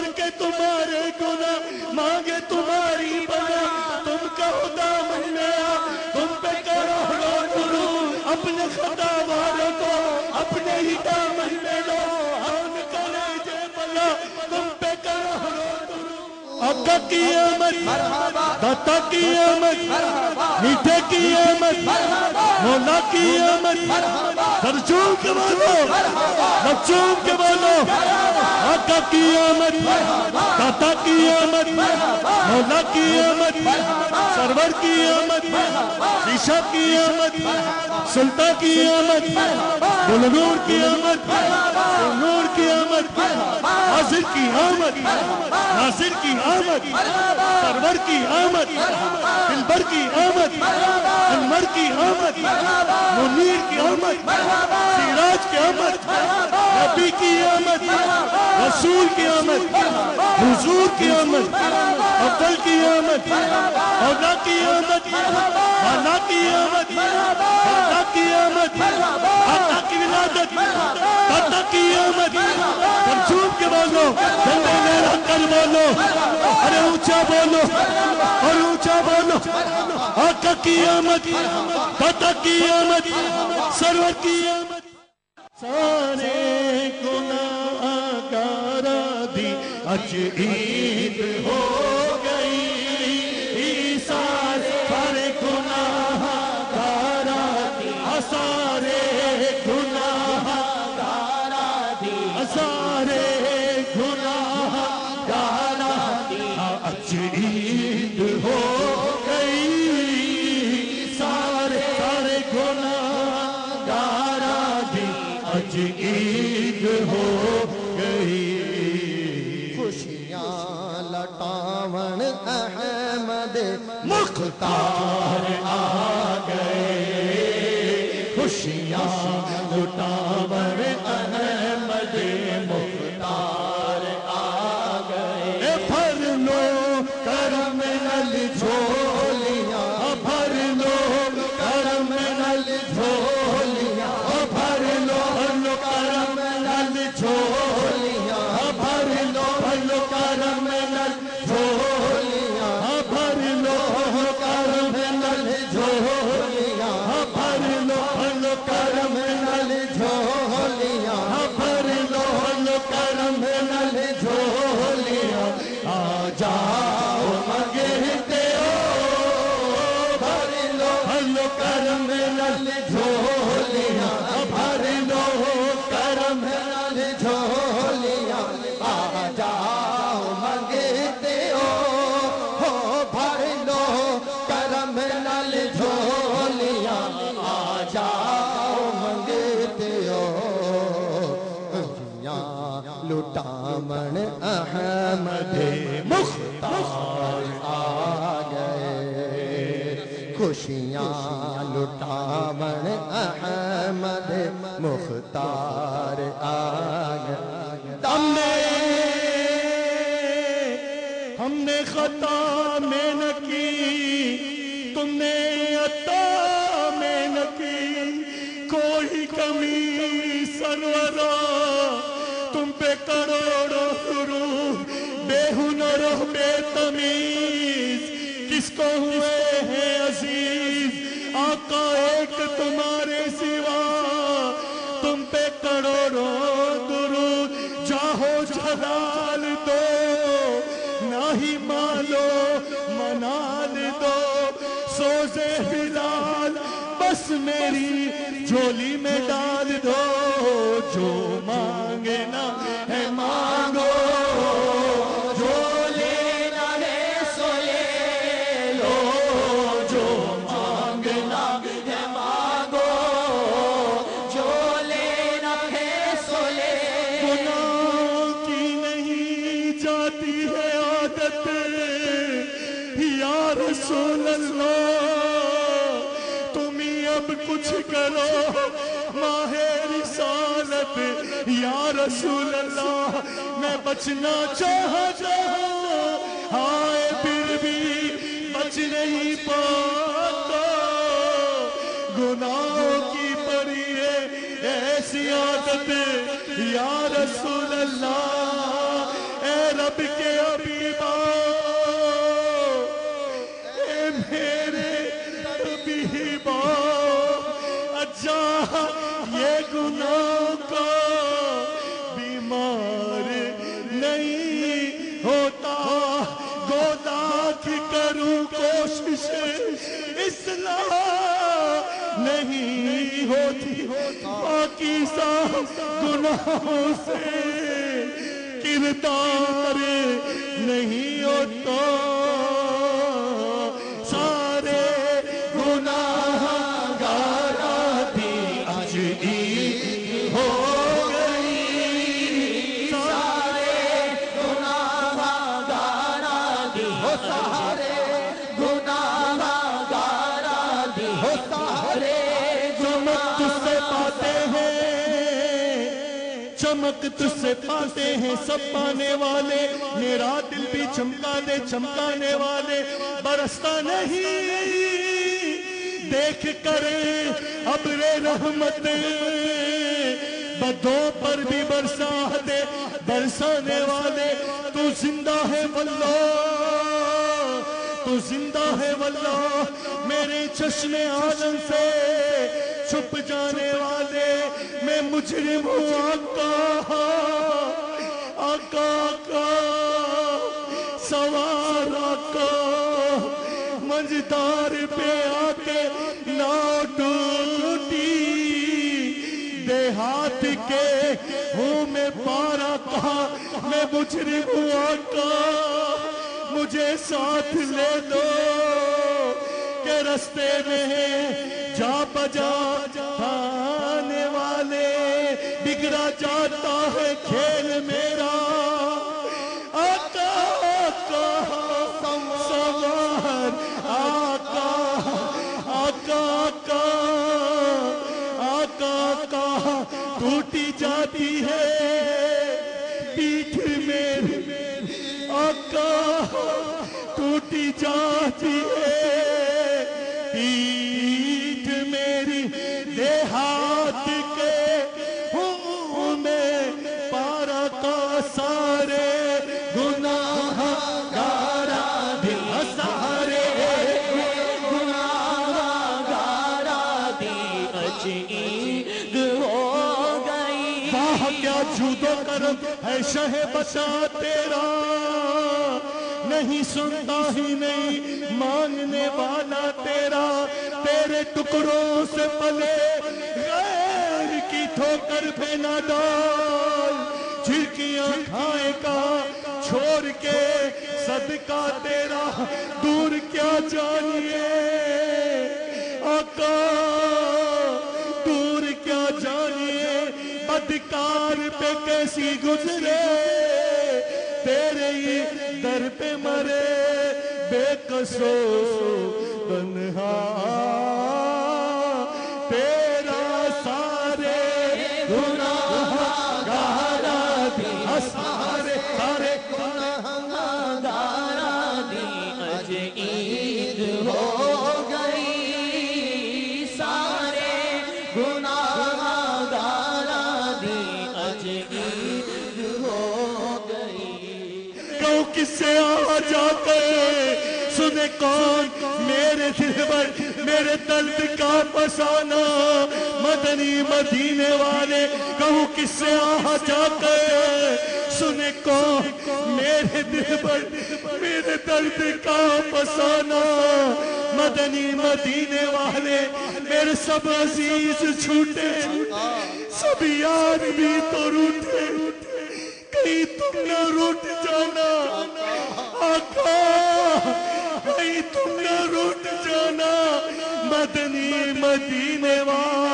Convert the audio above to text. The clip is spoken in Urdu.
کر کے تمہارے گناہ مانگے تمہاری آقا کی آمد داتا کی آمد میٹھے کی آمد مولا کی آمد درجوم کے بولو درجوم کے بولو آقا کی آمد داتا کی آمد مولا کی آمد سرور کی آمد شیشہ کی آمد سلطہ کی آمد بلنور کی آمد بلنور کی آمد حاضر کی آمد ناصر کی آمد سرور کی آمد دلبر کی آمد انور کی آمد منیر کی آمد سیراج کی آمد نبی کی آمد رسول کی آمد حضور کی آمد افضل کی آمد اولا کی آمد بالا کی آمد بالا کی آمد آقا کی ولادت داتا کی آمد ترجوم کے بولو جلدے میرا کر بولو، ارے اونچا بولو، اور اونچا بولو، آقا کی آمد داتا کی آمد سرور کی آمد سارے گناہ گارا دی اج عید ہو مختار آ گئے خوشیاں لٹاور احمد احمد مختار آ گئے۔ خوشیاں لٹامن احمد مختار آ گئے۔ ہم نے ہم نے خطا میں نہ کی، تم نے عطا میں نہ کی۔ کوئی کمی سرورا کس کو ہوئے ہیں عزیز، آقا ایک تمہارے سوا۔ تم پہ کروڑوں درود چاہو جلال دو۔ نہ ہی مالو، منال دو۔ سوزے بلال بس میری جھولی میں ڈال دو۔ جو مانگے نا ہے مانگو۔ اب کچھ کرو۔ ماہ رسالت، یا رسول اللہ، میں بچنا چاہتا ہوں۔ ہائے، پھر بھی بچ نہیں پاتا۔ گناہوں کی پری ہے، ایسی عادت۔ یا رسول اللہ، اے رب رب کے اصلاح نہیں ہوتی۔ باقی سا گناہوں سے کردار نہیں ہوتا۔ چمک تجھ سے پاتے ہیں، سب پانے والے۔ میرا دل بھی چمکا دے، چمکانے والے۔ برستا نہیں۔ دیکھ کر ابر رحمت۔ بدوں پر بھی برسا دے، برسانے والے۔ تو زندہ ہے واللہ۔ تو زندہ ہے واللہ۔ میرے چشم عالم سے چھپ جانے والے۔ میں مجرم ہوں آقا آقا آقا، سوار آقا، منجدار پہ آکے نا ٹوٹی دیہات کے ہوں میں پارا کہا، میں مجرم ہوں آقا، مجھے ساتھ لے دو، کہ رستے میں جا بجا آنے جاتا ہے کھیل میرا۔ آقا آقا، سوار، آقا آقا آقا آقا آقا، ٹوٹی جاتی ہے۔ پیٹھ میری آقا ٹوٹی جاتی ہے۔ پیٹھ میری دیہات واہ، کیا جودو کرم ہے شہ بچا تیرا۔ نہیں سنتا ہی نہیں، مانگنے والا تیرا۔ تیرے ٹکڑوں سے پلے، غیر کی ٹھوکر پہ نہ ڈال۔ جھرکیاں کھائے کا، چھوڑ کے صدقہ تیرا۔ دور کیا جانیے۔ کیسی گزرے تیرے ہی در پہ مرے بے قصو تنہا۔ کہوں کس سے آ جا کر سنے کون؟ میرے دل میرے درد کا پسانا مدنی مدینے والے، کہوں کس سے آ جا کر سنے کون؟ میرے دل میرے درد کا پسانا مدنی مدینے والے، میرے سب عزیز چھوٹے سب یار بھی تو روٹے۔ کہیں نہ روٹ جانا آقا کہیں تم نہ روٹ جانا مدنی مدینے والے